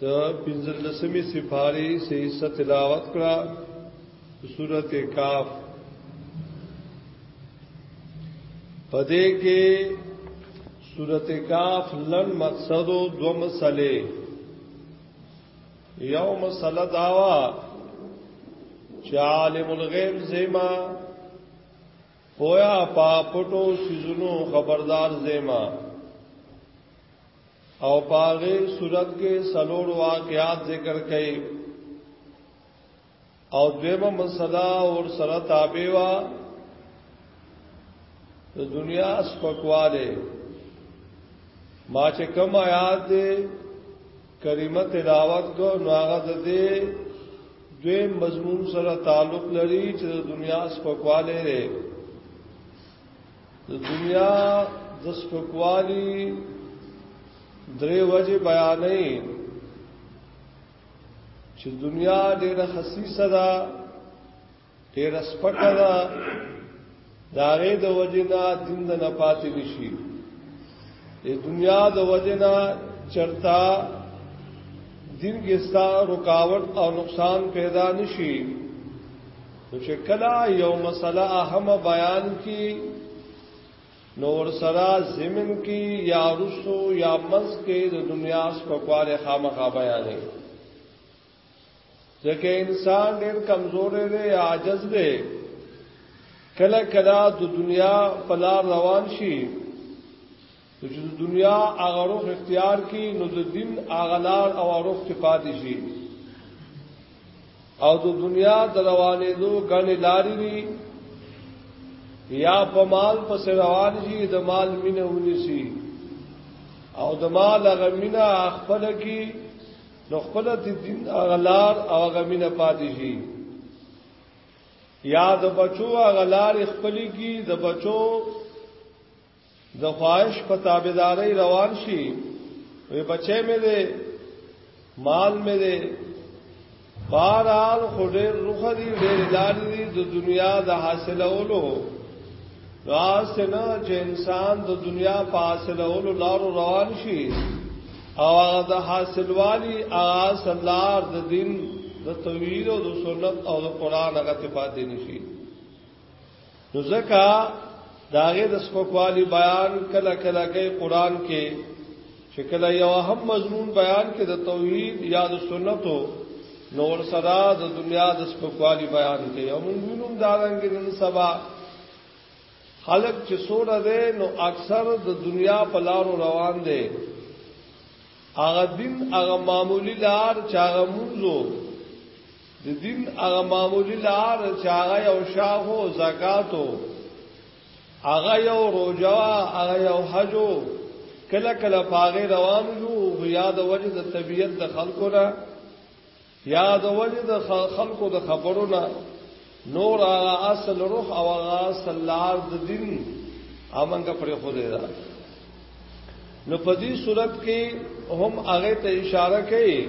د پنځلسمې سپارې سه حصہ تلاوت کړه سورته کاف پدې کې سورته کاف لن مقصد دو مسلې یو مسله داوا چې عالم الغیب زیما پویا پا پټو سيزونو خبردار زیما او پاغه صورت کې سلور واقعات ذکر کړي او دیمه مسله اور سره تابع وا د دنیا سپکواله ما چې کوم آیات دې کریمه تلاوت کو نو هغه د دې دوی مضمون سره تعلق لري چې د دنیا سپکواله لري د دنیا د سپکوالی درې وجه بیانې چې دنیا ډېره خصيصه ده ډېره سپکه ده داغه د وجنا دین د نه پاتې نشي د دنیا د وجنا چرتا دین کې ستا رکاوټ او نقصان پیدا نشي نو چې کله یو مسله اهم بیان کی نور سرا زمن کی یا رسو یا منس کې د دنیا سپکوار خامخا بیانې ځکه انسان ډېر کمزور دی عاجز دی کله کله د دنیا په لار روان شي نو چې د دنیا هغه روح اختیار کی نو د دین هغه لار او روح کې پاتې شي او د دنیا د روانې دو غنې لارې وي یا په مال په روان شي د مال مینه ونی شي او د مال هغه مینه خپل کی نو خپل د دین هغه لار او هغه مینه پاتې شي یا د بچو هغه لار خپل کی د بچو د خواهش په تابعداري روان شي وی بچې مې دې مال مې دې بارال خډې روخ دي ډېر لار دي د دنیا د حاصلولو راس نه چې انسان د دنیا په حاصلولو لارو روان شي او هغه د حاصلوالي هغه سلار د دین د توحید او د سنت او د قران هغه ته پاتې نشي نو ځکه داغه د سپکوالي بیان کله کله کې قران کې چې کله یو هم مضمون بیان کې د توحید یا د سنتو نور صدا د دنیا د سپکوالي بیان کې او موږ وینو دا رنګ نن سبا خلق چې سوره ده نو اکثر د دنیا په لارو روان دي هغه دین هغه معمولی لار چې هغه منځو د دین هغه معمولی لار چې هغه یو شاهو زکاتو هغه یو روزه هغه یو حج کله کله پاغه روان شو یا د وجه د طبیعت د خلکو نه یا د وجه د خلکو د خبرو نه نور هغه اصل روح او هغه اصل لار د دین امنګه پر خو دی دا نو په دې صورت کې هم هغه ته اشاره کوي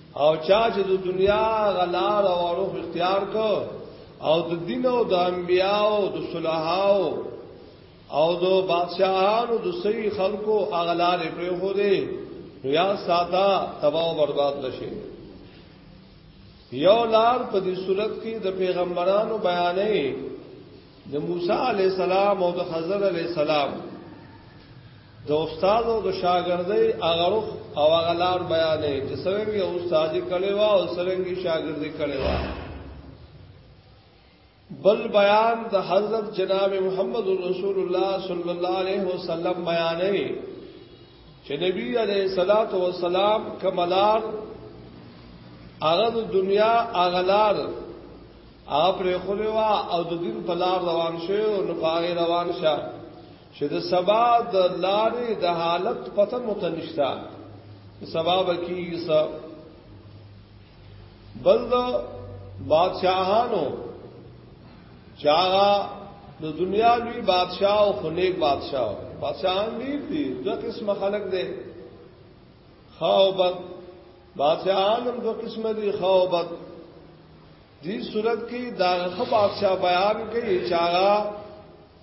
او چا چې د دنیا غلار او روح اختیار کو او د دین او د انبیاو د صلحاو او د بادشاہانو د سوي خلکو اغلار پر خو دې یا ساده تباہ او برباد نشي یو لار په دې صورت کې د پیغمبرانو بیانې د موسی علی السلام او د خضر علی السلام د استاد او د شاګردۍ هغه روخ او هغه لار بیانې چې څنګه یو استادي کړي وا او څنګه شاګردي کړي وا بل بیان د حضرت جناب محمد رسول الله صلی الله علیه وسلم بیانې چې نبی علیہ الصلات والسلام کملار هغه د دنیا اغلار هغه پر خلوا او د دین په لار روان شو نو پاره روان شه چې د سبا د لارې د حالت پته متنشتا سبا بکی سا بل د بادشاہانو چاغا د دنیا لوی بادشاہ او خنیک بادشاہ بادشاہان دی دي دو قسم خلق دی خاو بد بادشاہان هم دو قسم دی خاو بد دی صورت کې دا خو بادشاہ بیان کوي چاغا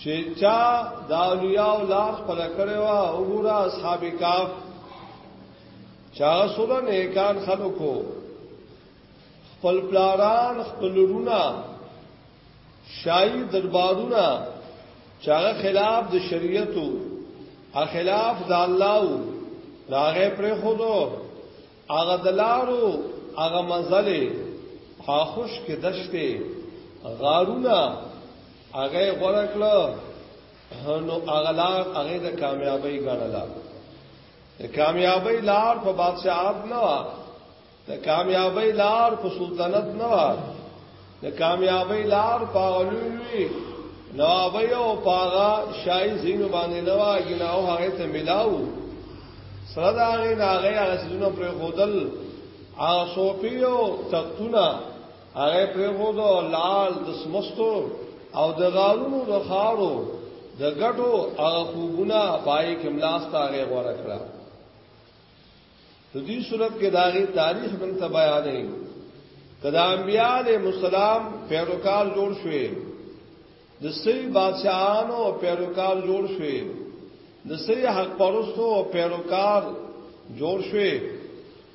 چې چا د اولیاء لار خپل کړي وا وګوره اصحاب کاف چا سره نیکان خلکو خپل پلاران خپل رونا شای دربارونه چا خلاف د شریعتو خلاف د الله راغه پر خودو هغه دلارو هغه منزله خاخوش کې دشته غارونه هغه غوړه کړه نو هغه لار هغه د کامیابی ګڼله د کامیابی لار په بادشاہت نه و د کامیابی لار په سلطنت نه و د کامیابی لار پاغلوی نوابی او پاغا شای زینو باندې نوا جناو هغه ته ملاو سره دا غي ناغه هغه سيزونه پر خودل او صوفیو تختونه هغه پر خودو لال د سمستو او د غارونو د خارو د ګټو هغه خوبونه پای کې ملاسته هغه غوړه کړه نو دې صورت کې داغي تاریخ من ته بیانې کدا انبیاء علیہ السلام پیروکار جوړ شوې د سې بادشاہانو پیروکار جوړ شوې د سې حق پرستو پیروکار جوړ شوې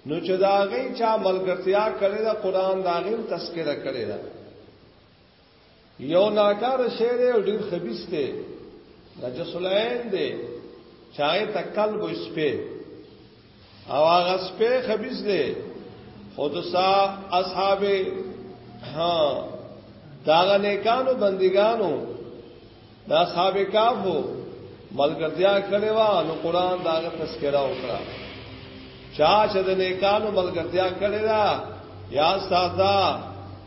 نو چې داغي چا ملګرتیا کړې دا قران داغي تذکرہ کړې دا یو ناکار شعر او ډیر خبيث دی نجس العين دی چاغه تکل بو سپه او هغه سپه خبيث دی خود سا اصحاب ها داغه نیکانو بندګانو دا اصحاب کاف ملګرتیا کړي وا نو قران دا تذکرہ وکړه چا چې د نیکانو ملګرتیا کړي دا یا ساده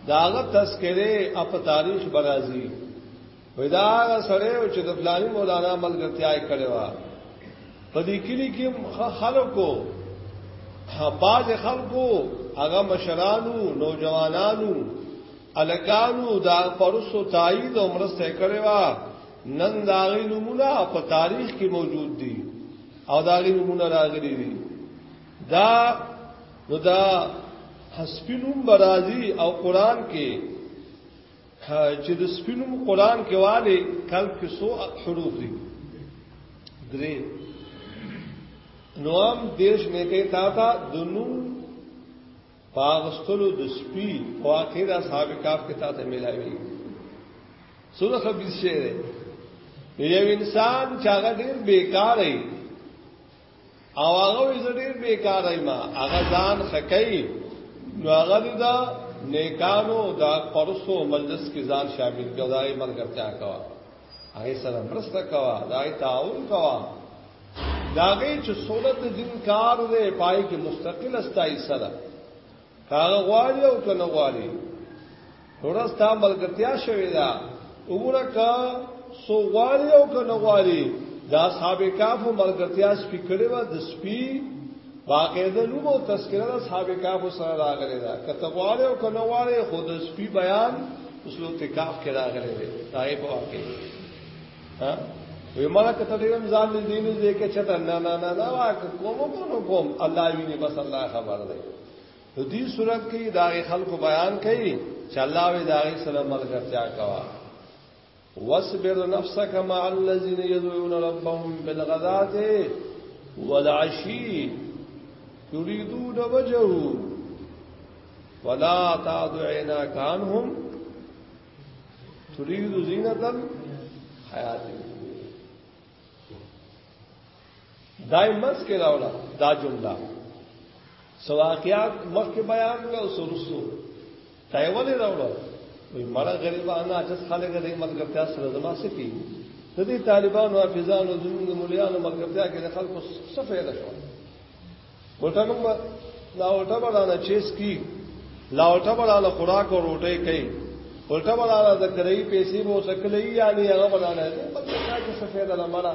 داغه تذکره اپ تاریخ برازي ودا سره چې د فلاني مولانا ملګرتیا کړي وا په دې کلی کې خلکو باز خلکو هغه مشرانو نوجوانانو الګانو دا پرسو تایید او مرسته کړې وا نن دا غي نمونه په تاریخ کې موجود دي او دا غي نمونه راغلي دي دا نو دا حسبینم برازي او قران کې چې د سپینم قران کې والي کلب کې سو حروف دي درې نوام دیش نه کې تا تا دنو پاغستلو د سپی او اخر اصحاب کاف کې تاسو ملاوي سره خبيث شي یو انسان چې هغه ډیر بیکار دی او هغه یې ډیر بیکار دی ما هغه ځان خکای نو هغه دا نیکانو دا پرسو مجلس کې ځان شامل کړای مرګ ته کاوه هغه سره مرسته کوا دای تعاون کوا داغه چې سنت دین کار دی پای کې مستقل استای سره کاغه غواړي او کنه غواړي ورستا ملګرتیا شوی دا وګوره کا سو غواړي او کنه غواړي دا صاحب کاف ملګرتیا سپیکړې و د سپی باقاعده نو مو تذکرہ اصحاب کاف سره راغلی دا کته غواړي او کنه غواړي خود سپي بیان اصلو تکاف کې راغلی دی دا یې په واقع ها وی مالا کته دې رمضان دې دین دې کې چته نه نه نه دا واک کوم کوم کوم الله ویني بس الله خبر دی په دې صورت کې دا خلکو بیان کړي چې الله وی دا غي سره ملګرتیا کوا واصبر نفسك مع الذين يدعون ربهم بالغداة والعشي یریدون وجهو ولا تعد عیناک عنهم تريد زینت الحیات دای منځ کې راوړه دا جمله سواقیات مخکې بیان کړ او سرسو تای ولې راوړه وی مړه غریبانه اجز خلک دې ملګرتیا سره زما سکی د دې طالبانو حافظانو زموږ مليانو ملګرتیا کې د خلکو څه فائدہ شو ورته نو دا ورته باندې چیس کی لا ورته باندې خوراک او روټي کوي ورته باندې د کرای پیسې مو سکلې یعنی هغه باندې په څه کې څه فائدہ لمړه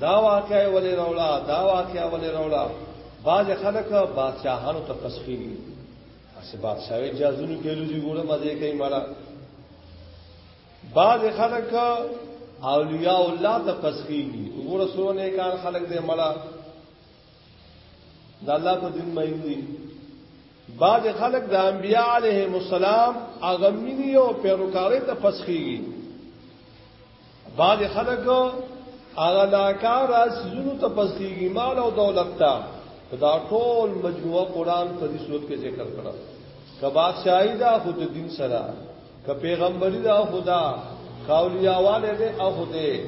دا واقعي ولې رولا دا واقعي ولې رولا باز خلک بادشاہانو ته تسخیری اسه بادشاہي جازونو کې لږی ګوره مزه کوي مالا باز خلک اولیاء الله ته تسخیری وګوره سونه کار خلک دې مالا د الله په دین مین دي بعض خلک د انبیاء علیهم السلام هغه مینی او پیروکاري ته فسخيږي بعض خلک هغه لاکار اسونو ته فسخيږي مال او دولت ته دا ټول مجموعه قران په دې صورت کې ذکر کړه کبا شاهدا خود دین سره ک پیغمبري دا خدا کاولیاواله دې او خدای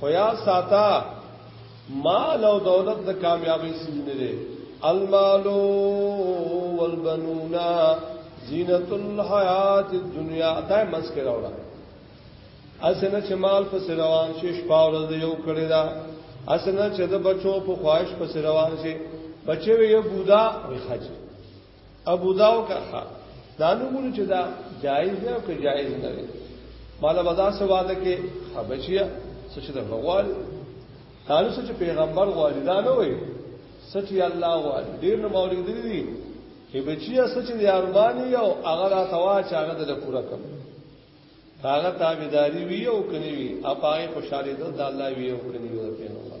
خو یا ساته مال او دولت د کامیابی سیز نه دی المال والبنون زینت الحیات الدنیا دا مسکه راوړه اسنه چې مال په روان شي شپاور د یو کړی دا اسنه چې د بچو په خواهش په روان شي بچو یو بودا وي خاجه ابو داو کا خا دا نمونه چې دا جایز دی او که جایز نه دی مالا بدا سه واده کې حبشیه څه چې د غوال تاسو څه چې پیغمبر غوالي دا نه وي سچ یا الله غوالي ډیر نه موري دي دي حبشیه سچ دی ارمانی او هغه را توا چې هغه د پورا کم هغه تابعداري وی او کني وی اپای خوشاله ده د الله وی او کني وی پیغمبر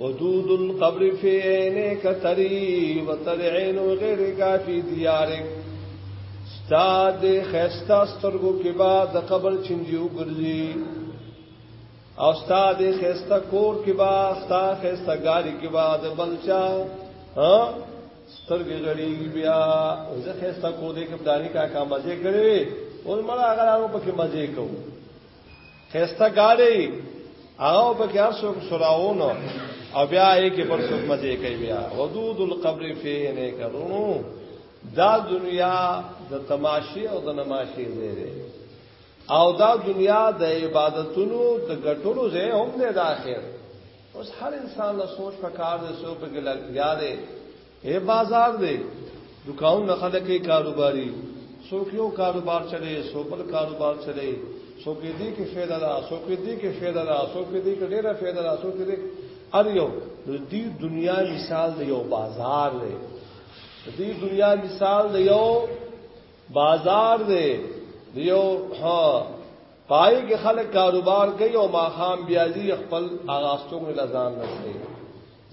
ودود القبر فی عینک تری و تر عین غیر کافی دیارک ستا د خستا سترګو کې با د قبر چنجیو ګرځي او ستا د خستا کور کې با ستا خستا ګاری کې با د بلچا ها سترګې غړي بیا زه خستا کو دې کې بدانی کا کا مزه کړې ول مړه هغه هغه پکې مزه کوو خسته ګاډي هغه په کې هر څوک سراونو او بیا یې کې پر څوک مزه کوي بیا ودود القبر فيه نه کړو دا دنیا د تماشې او د نماشې ځای دی او دا دنیا د عبادتونو د ګټلو ځای هم دی د اخر اوس هر انسان له سوچ په کار دی سو په کې لګیا دی اے بازار دی دکان نه خلک کاروباري څوک یو کاروبار چلے څوک بل کاروبار چلے څوک دې کې فایده ده څوک دې کې فایده ده څوک دې کې ډېره فایده ده څوک دې ار یو دې دنیا مثال دی یو بازار دی دې دنیا مثال دی یو بازار دی یو ها پای کې خلک کاروبار کوي او ماخام بیا دې خپل اغاستو لزان نسي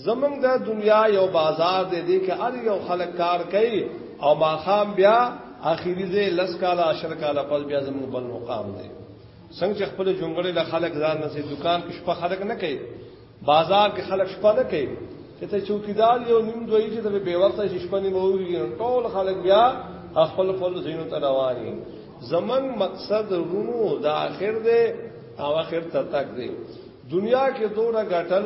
زمونږ د دنیا یو بازار دی دی که ار یو خلک کار کوي او ماخام بیا اخیری زه لس کاله عشر کاله پس بیا زمونږ بل مقام دی څنګه چې خپل جونګړې له خلک ځان نه سي دکان کې شپه خلک نه کوي بازار کې خلک شپه نه کوي چې ته چوکیدار یو نیم دوی چې ته به وخت شي شپه نیمه وږي ټول خلک بیا خپل خپل زینو ته رواني زمون مقصد رونو د اخر دی او اخر ته تک دی دنیا کې دوره غټل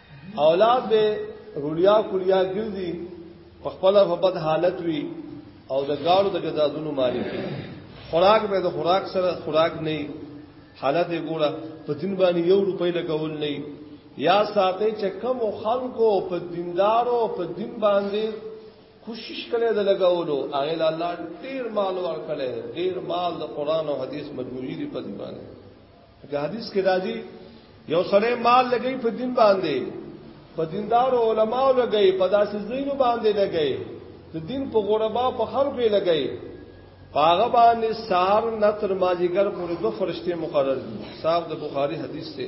اولاد به رولیا کولیا ګرځي په خپل په بد حالت وي او د گاړو د جزازونو مالک وي خوراک به د خوراک سره خوراک نه حالت یې ګوره په دین باندې یو روپۍ لګول نه یا ساتي چې کم خلکو په دیندارو په دین باندې کوشش کړي د لګولو هغه الله ډیر مال ورکړي ډیر مال د قران او حدیث مجموعي دی په دې باندې د حدیث کې راځي یو سړی مال لګي په دین باندې په دیندار علماء لګي په داسې زینو باندې لګي د دین په غربا په خلکو لګي پاغه باندې سار نتر ماجیګر پورې دوه فرشته مقرر دي صاحب د بخاری حدیث ته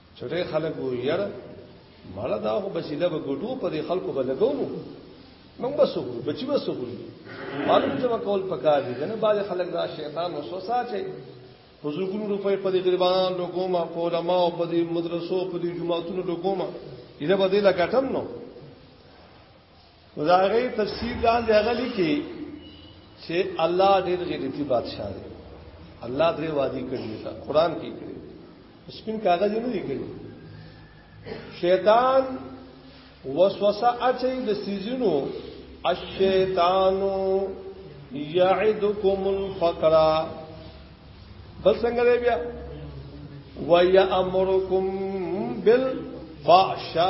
چټه خلک وو یاره مړه دا خو بسیله به ګټو په دې خلکو به لګو موږ به سوګو بچی به سوګو معلوم چې وکول پکار دي کنه باز خلک دا شیطان وسوسه چې حضورګونو روپې په دې غریبان لوګو ما په علماء او په دې مدرسو په دې جماعتونو لوګو ما اله به دې لګټم نو خدای تفسیر لاندې هغه لیکي چې الله ډېر غیرتی بادشاہ دی الله درې وادي کړی دی قرآن کې کړی سپین کاغذ نه دی کړی شیطان وسوسه اچي د سيزونو الشیطان یعدکم الفقر بل څنګه دی بیا وَيَأْمُرُكُمْ بِالْفَحْشَاءِ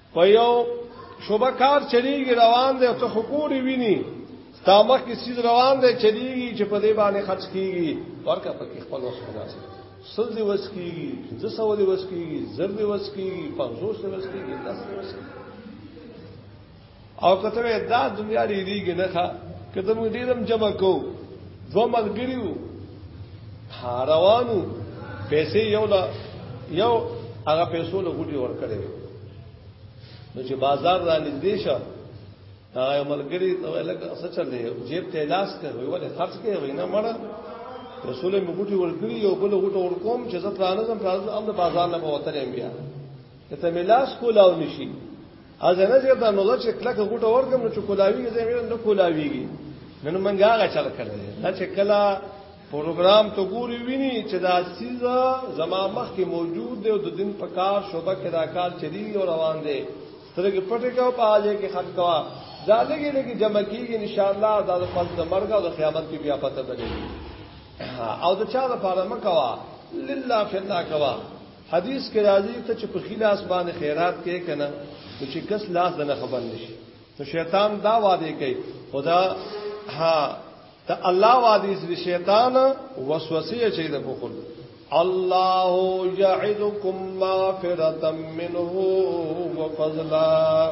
په یو شوبه کار چلیږي روان دی ته خکوري ویني تامه کې سیز روان دی چلیږي چې په دې باندې خرج کیږي ورکه پکې خپل وس خدا سي سل دی وس کیږي د سو دی وس کیږي زر دی وس کیږي پنځو سو وس کیږي داس دی وس کیږي او کته دا دنیا لري کې نه ښه کته موږ ډیرم جمع کوو دوه ملګری وو روانو پیسې یو لا یو هغه پیسو له غوډي ور کړې نو چې بازار را نږدې شه هغه ملګری ته لکه څه چل دی جیب ته لاس ته وی ولې خرج کې وی نه مړه رسول مې غوډي ور کړی یو بل غوټه ور کوم چې زه پرانه زم پرانه زم د بازار نه وته بیا ته ملاس کولاو نشي اځه نه زیاته نو چې کله غوټه ورکم نو چې کولاویږي زه مې نه کولاویږي نن منګه هغه چل کړل دا چې کله پروګرام ته ګوري ویني چې دا سیزه زما مخ کې موجود دی او د دین په کار شوبه کې دا کار چلی او روان دی سترګې پټې کا په اځه کې خرج کوا دا لګي لګي جمع کیږي ان شاء الله دا د پس د مرګ او د قیامت کې بیا پته بلې او د چا د پاره مکوا لله فنا کوا حدیث کې راځي ته چې په خلاص باندې خیرات کې کنه نو چې کس لاس نه خبر نشي نو شیطان دا وعده کوي خدا ها ته الله وعده دې شیطان وسوسه اچي د بخل الله يعدكم مغفرة منه وفضلا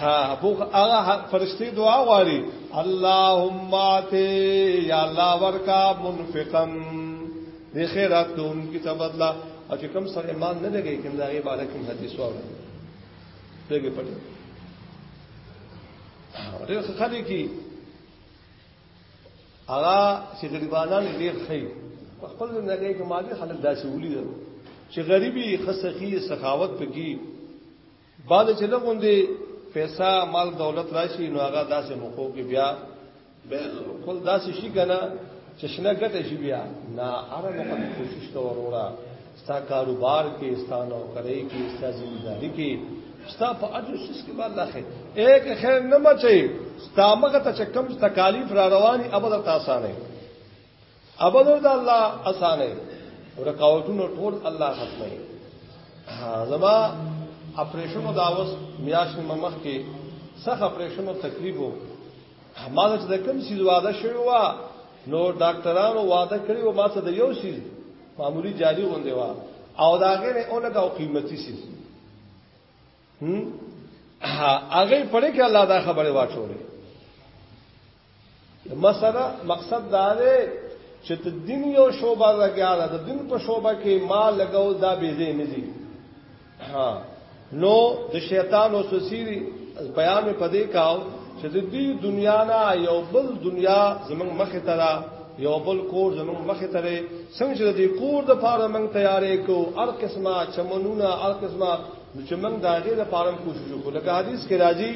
ها ابو هغه فرشتي دعا غواړي اللهم اتي یا الله ورکا منفقم د خیرات کوم کی تبدلا او چې کوم سره ایمان نه لګي کوم دغه باندې کوم حدیث وره دغه پټ ډېر خلک کی هغه چې غریبانان ډېر خي خپل زندګۍ کې مالي حالت داسې ولید چې غریبي خسخي سخاوت پکې بعد چې لګوندې پیسې مال دولت راشي نو هغه داسې موقعو کې بیا بالکل داسې شي کنه چې شنه ګټه شي بیا نه هغه وخت کوشش کوه وروړه ستا کاروبار کې ستا نوکرۍ کې ستا ځمېداري کې ستا په اجر شس کې باندې اخی ایک خیر نه مچي ستا مګه ته کم تکالیف را رواني ابد تاسو نه ابدر دا الله اسانه رکاوټونو ټول الله ختمه زما اپریشنو دا اوس میاش ممخ کې سخت اپریشنو تکلیف وو ما چې د کوم سیز واده شوی و نو ډاکټرانو واده کړی و ما څه د یو سیز معمولی جاری غوندې و او دا غیر او لګه او قیمتي سیز هم هغه پړې کې الله دا خبره واچولې مثلا مقصد دا دی چې ته دین یو شوبه لګیا ده د دین په شوبه کې ما لګاو دا به زی نه دي ها نو د شیطان او سسیری بیان په دې کاو چې د دې دنیا نه یو بل دنیا زمنګ مخه ترا یو بل کور زمنګ مخه ترې څنګه چې د دې کور د پاره موږ تیارې کو هر قسمه چمنونه هر قسمه چې موږ داګه د پاره کوشش وکړو لکه حدیث کې راځي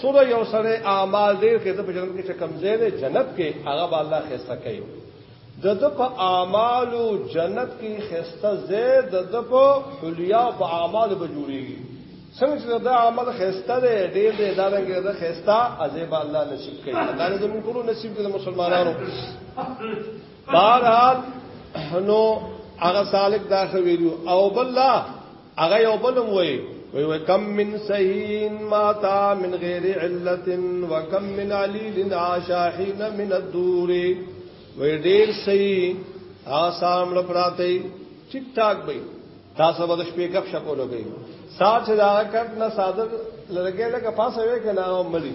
سره یو سره اعمال ډیر کې د جنت کې چې کم ځای دی جنت کې هغه به الله خسته کوي د د په اعمالو جنت کې خسته ځای د د په حلیا په اعمالو به جوړیږي څنګه چې دا عمل خسته دی ډیر دی دا رنګ دا خسته عذاب الله نصیب کوي الله دې موږ ټول نصیب کړي مسلمانانو بهرحال نو هغه سالک دا خو ویلو او بالله هغه یو بلم وای وی وکم من سهین ماتا من غیر علت وکم من علیل عاشاحین من الدور وی ډیر سهی آسام لپراتی ٹھیک ٹھاک بی تاسو به شپې غب شکولو کوي سات چې دا کټ نه صادق لرګې لکه پاسه وې کنه او ملي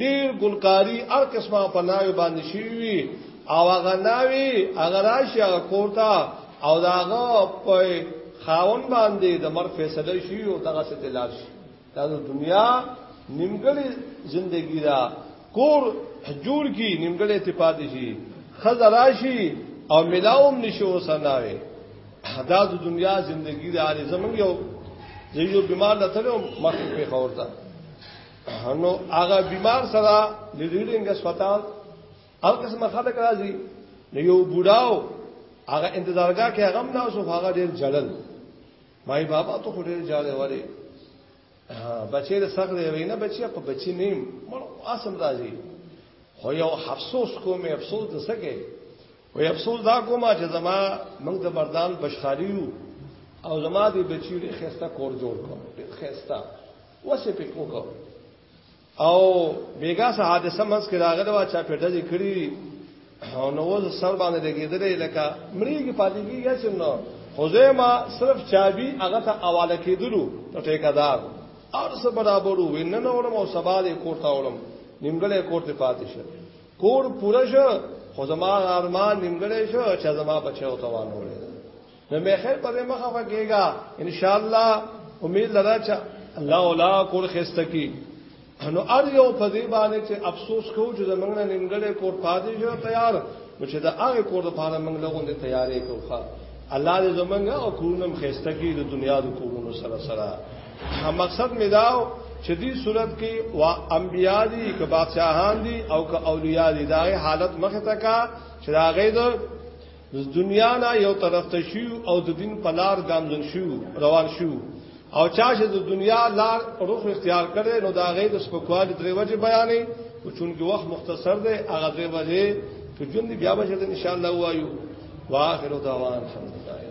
ډیر ګلکاری هر قسمه په ناوی باندې شوی وي او هغه ناوی هغه راشي هغه کوتا او داغه په خاون باندې د مر فیصله شي او دغه ستلار شي دا د دنیا نیمګړی زندگی دا کور جوړ کی نیمګړی اتفاق شي خزر راشي او ملاوم نشو سناوي دا د دنیا زندگی دا لري زمونږ یو زه یو بیمار لته مخ په خورته نو هغه بیمار سره د ریډینګ هسپتال او قسمه خلک راځي نو یو بوډاو هغه انتظارګاه کې هغه نه اوسو هغه ډیر جلل مای بابا ته خو ډیر جاله وره بچی له سخت دی وینا بچی په بچی نیم مړ اسم راځي خو یو افسوس کوم افسوس د سکه وی افسوس دا کومه چې زما موږ د مردان بشخاریو او زما دی بچی ډېر خسته کور جوړ کړ ډېر خسته وسه په کوکو او بیګا سه حادثه منځ کې راغله وا چا پیټه دې کړی او نو ول سر باندې لګیدلې لکه مړیږي پاتېږي یا څنګه خزیمه صرف چابي هغه ته حواله کېدلو ته ټیکادار ارس برابرو ویننه ورم او سبا دې کوټه ورم نیمګړې کوټه پاتې شه کور پوره شو خو زما ارمان نیمګړی شو چې زما بچو ته وانه نو مې خیر پر مخه فکیږي ان شاء الله امید لرا چې الله ولا کور خسته کی نو ار یو په دې باندې چې افسوس کو چې زمنګ نه نیمګړې کور پاتې شو تیار نو چې دا هغه کور د پاره موږ لغون دي تیارې کوخه الله دې زمنګ او کورونم خسته کی د دنیا د کورونو سره سره مقصد می داو چې دې صورت کې وا انبیا دي که بادشاہان دي او که اولیاء دي دا حالت مخه تا کا چې دا غي د دنیا نه یو طرف ته شو او د دین په لار ګامزن شو روان شو او چا چې د دنیا لار روخ اختیار کړي نو دا غي د سپکوالي درې وجه بیانې او چونکی وخت مختصر دی هغه درې وجه چې جون دی بیا به ان شاء الله وایو واخر دعوان الحمدلله